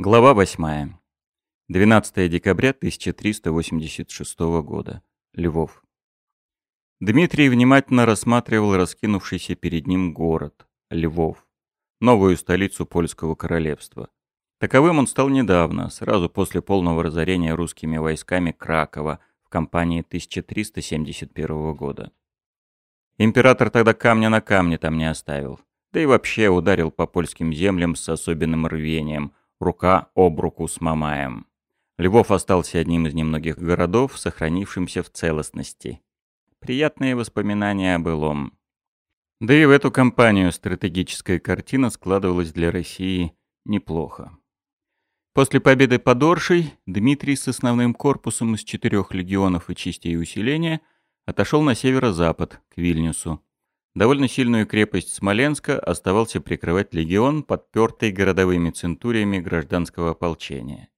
Глава 8. 12 декабря 1386 года. Львов. Дмитрий внимательно рассматривал раскинувшийся перед ним город, Львов, новую столицу польского королевства. Таковым он стал недавно, сразу после полного разорения русскими войсками Кракова в кампании 1371 года. Император тогда камня на камне там не оставил, да и вообще ударил по польским землям с особенным рвением – рука об руку с Мамаем. Львов остался одним из немногих городов, сохранившимся в целостности. Приятные воспоминания о былом. Да и в эту кампанию стратегическая картина складывалась для России неплохо. После победы под Оршей Дмитрий с основным корпусом из четырех легионов и частей усиления отошел на северо-запад, к Вильнюсу. Довольно сильную крепость Смоленска оставался прикрывать легион, подпертый городовыми центуриями гражданского ополчения.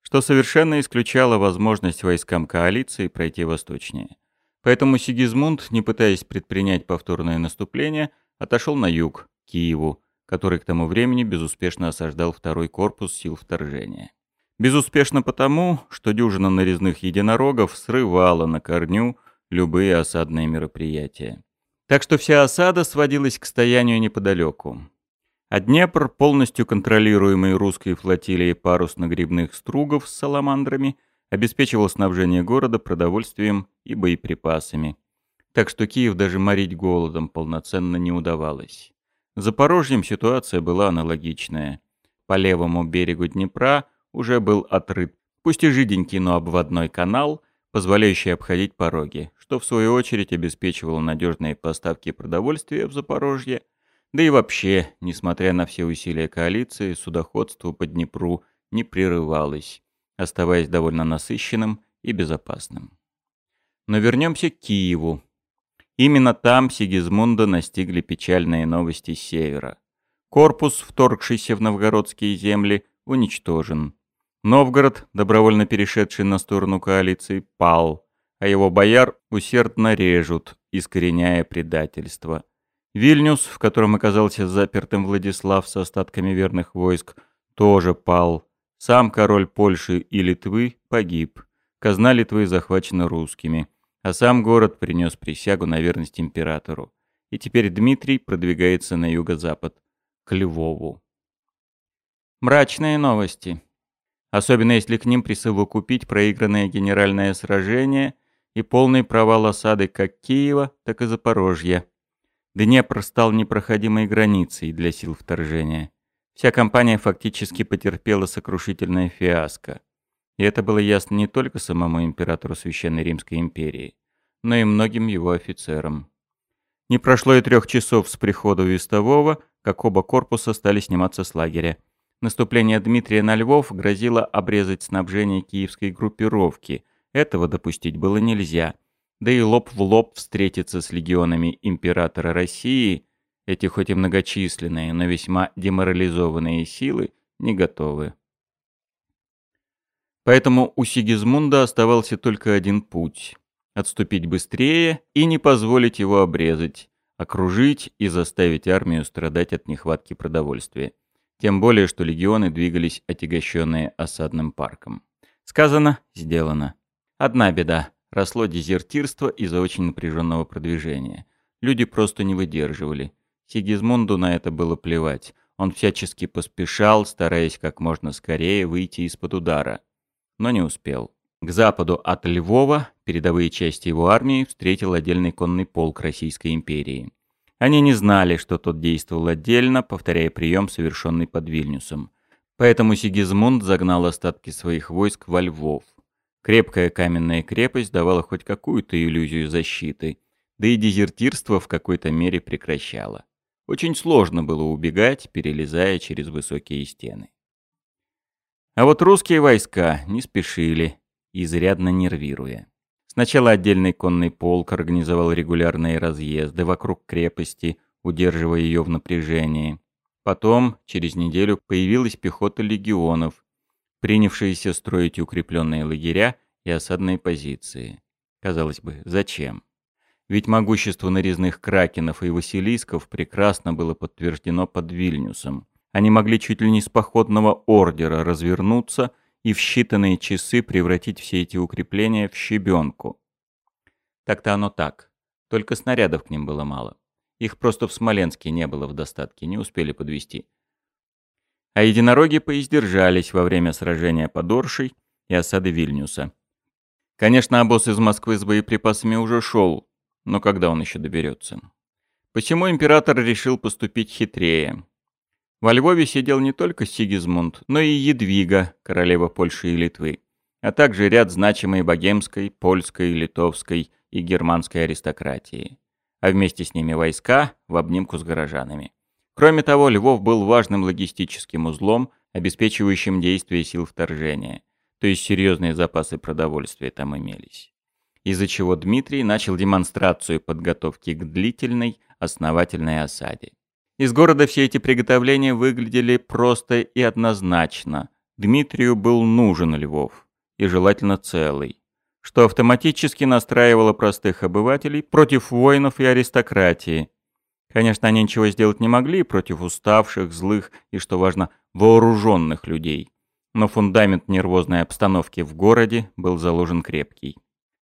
Что совершенно исключало возможность войскам коалиции пройти восточнее. Поэтому Сигизмунд, не пытаясь предпринять повторное наступление, отошел на юг, к Киеву, который к тому времени безуспешно осаждал второй корпус сил вторжения. Безуспешно потому, что дюжина нарезных единорогов срывала на корню любые осадные мероприятия. Так что вся осада сводилась к стоянию неподалеку. А Днепр, полностью контролируемый русской флотилией парусно-грибных стругов с саламандрами, обеспечивал снабжение города продовольствием и боеприпасами. Так что Киев даже морить голодом полноценно не удавалось. За Запорожьем ситуация была аналогичная. По левому берегу Днепра уже был отрыт, пусть и жиденький, но обводной канал – позволяющий обходить пороги, что в свою очередь обеспечивало надежные поставки продовольствия в Запорожье, да и вообще, несмотря на все усилия коалиции, судоходство по Днепру не прерывалось, оставаясь довольно насыщенным и безопасным. Но вернемся к Киеву. Именно там Сигизмунда настигли печальные новости с севера. Корпус, вторгшийся в новгородские земли, уничтожен. Новгород, добровольно перешедший на сторону коалиции, пал, а его бояр усердно режут, искореняя предательство. Вильнюс, в котором оказался запертым Владислав с остатками верных войск, тоже пал. Сам король Польши и Литвы погиб. Казна Литвы захвачена русскими, а сам город принес присягу на верность императору. И теперь Дмитрий продвигается на юго-запад, к Львову. Мрачные новости особенно если к ним присовокупить проигранное генеральное сражение и полный провал осады как Киева, так и Запорожья. Днепр стал непроходимой границей для сил вторжения. Вся кампания фактически потерпела сокрушительное фиаско. И это было ясно не только самому императору Священной Римской империи, но и многим его офицерам. Не прошло и трех часов с прихода Вестового, как оба корпуса стали сниматься с лагеря. Наступление Дмитрия на Львов грозило обрезать снабжение киевской группировки. Этого допустить было нельзя. Да и лоб в лоб встретиться с легионами императора России, эти хоть и многочисленные, но весьма деморализованные силы, не готовы. Поэтому у Сигизмунда оставался только один путь – отступить быстрее и не позволить его обрезать, окружить и заставить армию страдать от нехватки продовольствия. Тем более, что легионы двигались отягощенные осадным парком. Сказано, сделано. Одна беда. Росло дезертирство из-за очень напряженного продвижения. Люди просто не выдерживали. Сигизмунду на это было плевать. Он всячески поспешал, стараясь как можно скорее выйти из-под удара. Но не успел. К западу от Львова передовые части его армии встретил отдельный конный полк Российской империи. Они не знали, что тот действовал отдельно, повторяя прием, совершенный под Вильнюсом. Поэтому Сигизмунд загнал остатки своих войск во Львов. Крепкая каменная крепость давала хоть какую-то иллюзию защиты, да и дезертирство в какой-то мере прекращало. Очень сложно было убегать, перелезая через высокие стены. А вот русские войска не спешили, изрядно нервируя. Сначала отдельный конный полк организовал регулярные разъезды вокруг крепости, удерживая ее в напряжении. Потом, через неделю, появилась пехота легионов, принявшиеся строить укрепленные лагеря и осадные позиции. Казалось бы, зачем? Ведь могущество нарезных кракенов и василисков прекрасно было подтверждено под Вильнюсом, Они могли чуть ли не с походного ордера развернуться и в считанные часы превратить все эти укрепления в щебенку. Так-то оно так. Только снарядов к ним было мало. Их просто в Смоленске не было в достатке, не успели подвести. А единороги поиздержались во время сражения под Оршей и осады Вильнюса. Конечно, обоз из Москвы с боеприпасами уже шел, но когда он еще доберется? Посему император решил поступить хитрее. Во Львове сидел не только Сигизмунд, но и Едвига, королева Польши и Литвы, а также ряд значимой богемской, польской, литовской и германской аристократии, а вместе с ними войска в обнимку с горожанами. Кроме того, Львов был важным логистическим узлом, обеспечивающим действие сил вторжения, то есть серьезные запасы продовольствия там имелись. Из-за чего Дмитрий начал демонстрацию подготовки к длительной, основательной осаде. Из города все эти приготовления выглядели просто и однозначно. Дмитрию был нужен Львов, и желательно целый, что автоматически настраивало простых обывателей против воинов и аристократии, Конечно, они ничего сделать не могли против уставших, злых и, что важно, вооруженных людей. Но фундамент нервозной обстановки в городе был заложен крепкий.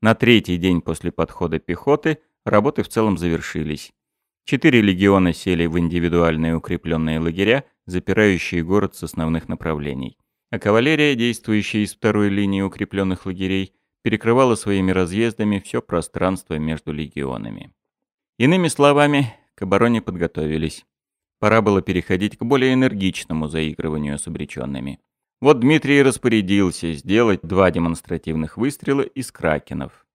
На третий день после подхода пехоты работы в целом завершились. Четыре легиона сели в индивидуальные укрепленные лагеря, запирающие город с основных направлений. А кавалерия, действующая из второй линии укрепленных лагерей, перекрывала своими разъездами все пространство между легионами. Иными словами, к обороне подготовились. Пора было переходить к более энергичному заигрыванию с обреченными. Вот Дмитрий распорядился сделать два демонстративных выстрела из кракенов.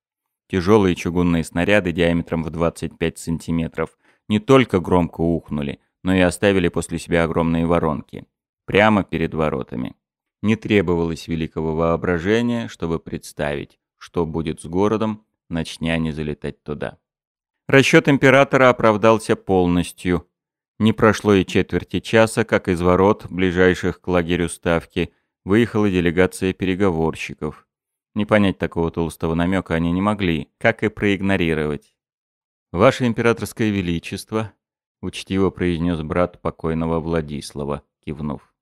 Тяжелые чугунные снаряды диаметром в 25 сантиметров не только громко ухнули, но и оставили после себя огромные воронки. Прямо перед воротами. Не требовалось великого воображения, чтобы представить, что будет с городом, начня не залетать туда. Расчет императора оправдался полностью. Не прошло и четверти часа, как из ворот, ближайших к лагерю Ставки, выехала делегация переговорщиков. Не понять такого толстого намека они не могли, как и проигнорировать. «Ваше императорское величество», — учтиво произнес брат покойного Владислава, кивнув.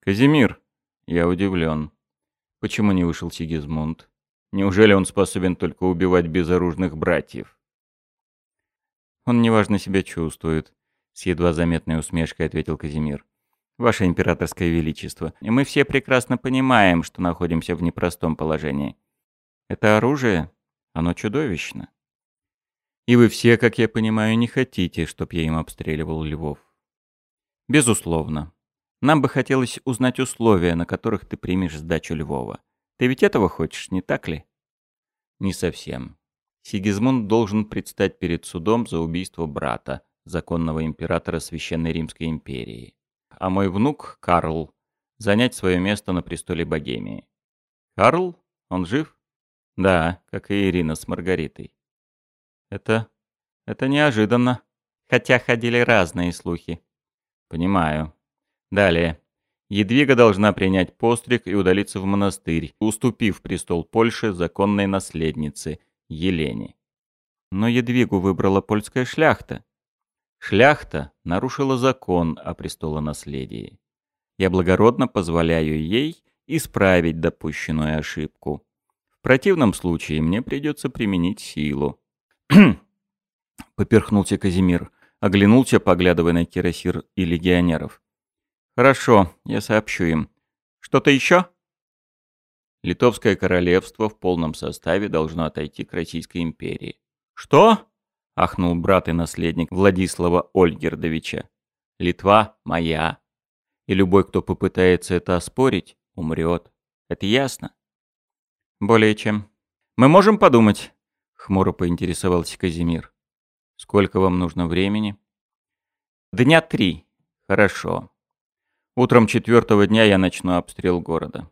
«Казимир», — я удивлен. «Почему не вышел Сигизмунд? Неужели он способен только убивать безоружных братьев?» Он неважно себя чувствует», — с едва заметной усмешкой ответил Казимир. «Ваше императорское величество, и мы все прекрасно понимаем, что находимся в непростом положении. Это оружие, оно чудовищно. И вы все, как я понимаю, не хотите, чтоб я им обстреливал Львов. Безусловно. Нам бы хотелось узнать условия, на которых ты примешь сдачу Львова. Ты ведь этого хочешь, не так ли? Не совсем. Сигизмунд должен предстать перед судом за убийство брата, законного императора Священной Римской империи. А мой внук, Карл, занять свое место на престоле Богемии. Карл? Он жив? Да, как и Ирина с Маргаритой. Это... это неожиданно. Хотя ходили разные слухи. Понимаю. Далее. Едвига должна принять постриг и удалиться в монастырь, уступив престол Польши законной наследнице, Елене. Но Едвигу выбрала польская шляхта. Шляхта нарушила закон о престолонаследии. Я благородно позволяю ей исправить допущенную ошибку. В противном случае мне придется применить силу. Поперхнулся Казимир, оглянулся, поглядывая на кирасир и легионеров. «Хорошо, я сообщу им. Что-то еще?» Литовское королевство в полном составе должно отойти к Российской империи. «Что?» — ахнул брат и наследник Владислава Ольгердовича. «Литва моя. И любой, кто попытается это оспорить, умрет. Это ясно?» «Более чем. Мы можем подумать?» — хмуро поинтересовался Казимир. «Сколько вам нужно времени?» «Дня три. Хорошо. Утром четвертого дня я начну обстрел города.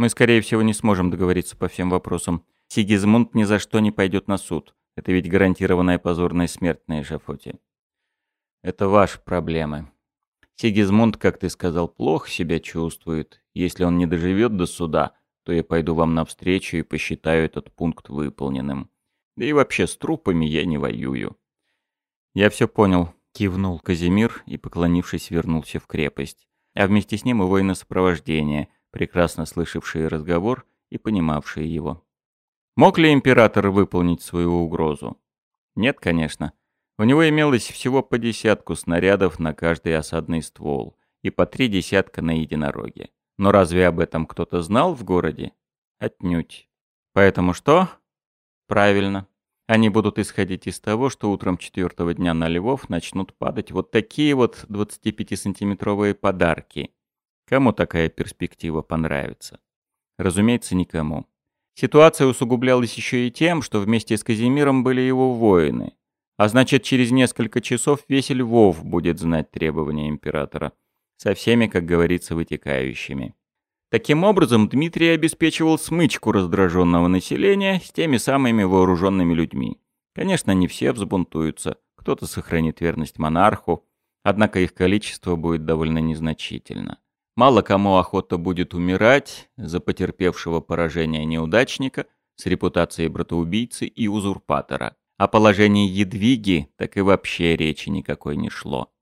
Мы, скорее всего, не сможем договориться по всем вопросам. Сигизмунд ни за что не пойдет на суд. Это ведь гарантированная позорная смерть на эшафоте. Это ваши проблемы. Сигизмунд, как ты сказал, плохо себя чувствует. Если он не доживет до суда, то я пойду вам навстречу и посчитаю этот пункт выполненным. Да и вообще с трупами я не воюю. Я все понял. Кивнул Казимир и, поклонившись, вернулся в крепость. А вместе с ним и воины сопровождения, прекрасно слышавшие разговор и понимавшие его. Мог ли император выполнить свою угрозу? Нет, конечно. У него имелось всего по десятку снарядов на каждый осадный ствол и по три десятка на единороге. Но разве об этом кто-то знал в городе? Отнюдь. Поэтому что? Правильно. Они будут исходить из того, что утром четвертого дня на львов начнут падать вот такие вот 25-сантиметровые подарки. Кому такая перспектива понравится? Разумеется, никому. Ситуация усугублялась еще и тем, что вместе с Казимиром были его воины. А значит, через несколько часов весь Львов будет знать требования императора. Со всеми, как говорится, вытекающими. Таким образом, Дмитрий обеспечивал смычку раздраженного населения с теми самыми вооруженными людьми. Конечно, не все взбунтуются, кто-то сохранит верность монарху, однако их количество будет довольно незначительно. Мало кому охота будет умирать за потерпевшего поражение неудачника с репутацией братоубийцы и узурпатора. О положении Едвиги так и вообще речи никакой не шло.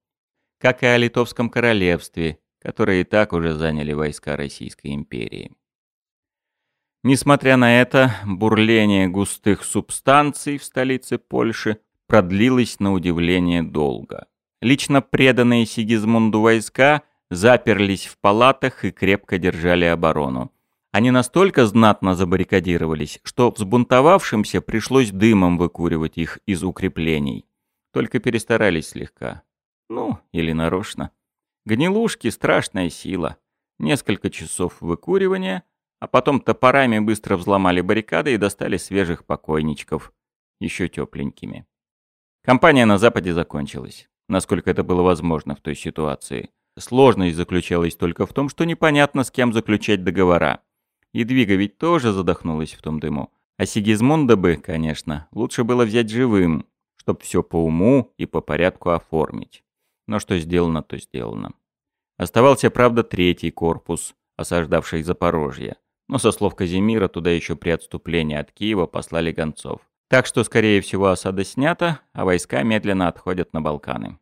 Как и о Литовском королевстве, которые и так уже заняли войска Российской империи. Несмотря на это, бурление густых субстанций в столице Польши продлилось на удивление долго. Лично преданные Сигизмунду войска заперлись в палатах и крепко держали оборону. Они настолько знатно забаррикадировались, что взбунтовавшимся пришлось дымом выкуривать их из укреплений. Только перестарались слегка. Ну, или нарочно. Гнилушки — страшная сила. Несколько часов выкуривания, а потом топорами быстро взломали баррикады и достали свежих покойничков, еще тепленькими. Компания на Западе закончилась, насколько это было возможно в той ситуации. Сложность заключалась только в том, что непонятно, с кем заключать договора. Едвига ведь тоже задохнулась в том дыму. А Сигизмунда бы, конечно, лучше было взять живым, чтоб все по уму и по порядку оформить. Но что сделано, то сделано. Оставался, правда, третий корпус, осаждавший Запорожье. Но со слов Казимира туда еще при отступлении от Киева послали гонцов. Так что, скорее всего, осада снята, а войска медленно отходят на Балканы.